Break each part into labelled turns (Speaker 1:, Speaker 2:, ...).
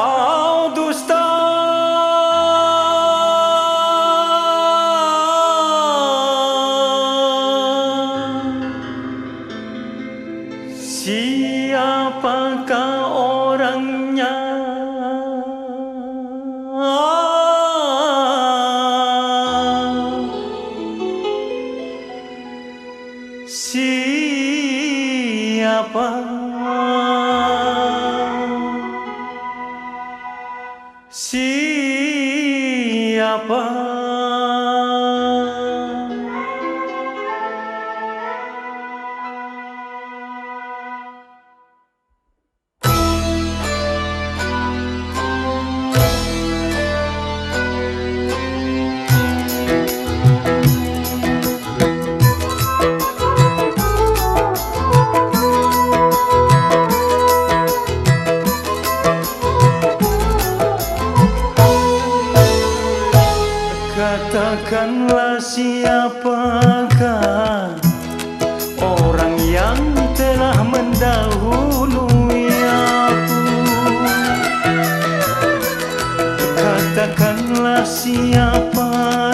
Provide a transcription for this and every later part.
Speaker 1: General dos Siapakah orangnya? Siapa? pa Katakanlah siapakah Orang yang telah mendahului aku? Katakanlah siapakah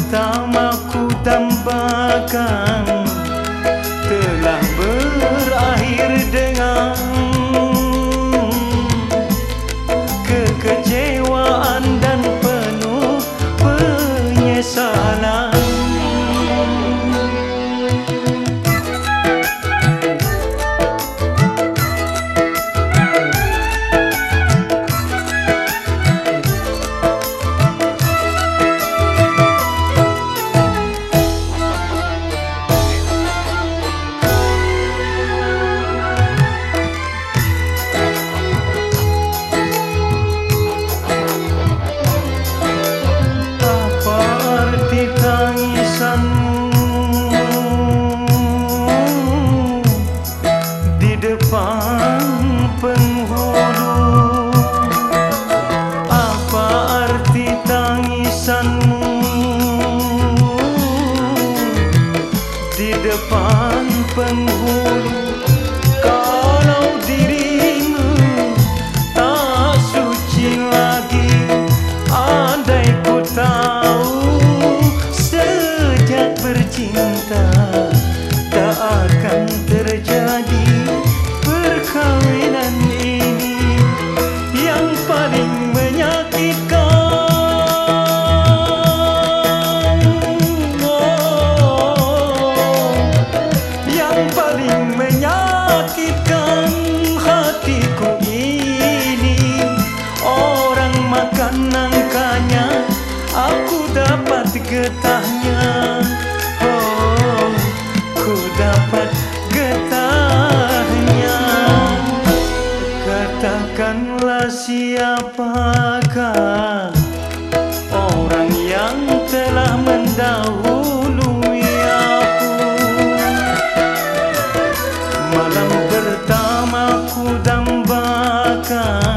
Speaker 1: pertama ku tambahkan Telah berakhir dengan depan penghulu. Apa arti tangisanmu? Di depan penghulu Kalau dirimu tak suci lagi Andai ku tahu sejak bercinta Tak akan terjadi dapat getahnya. Oh, ku dapat getahnya. Katakanlah siapakah Orang yang telah mendahului aku? Malam pertama ku dambakan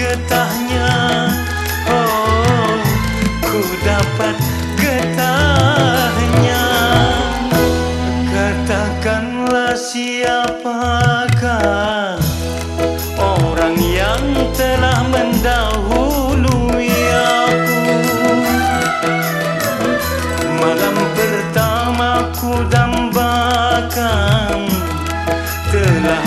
Speaker 1: getahnya. Oh, ku dapat getahnya. Katakanlah siapakah Orang yang telah mendahului aku? Malam pertama ku dambakan Telah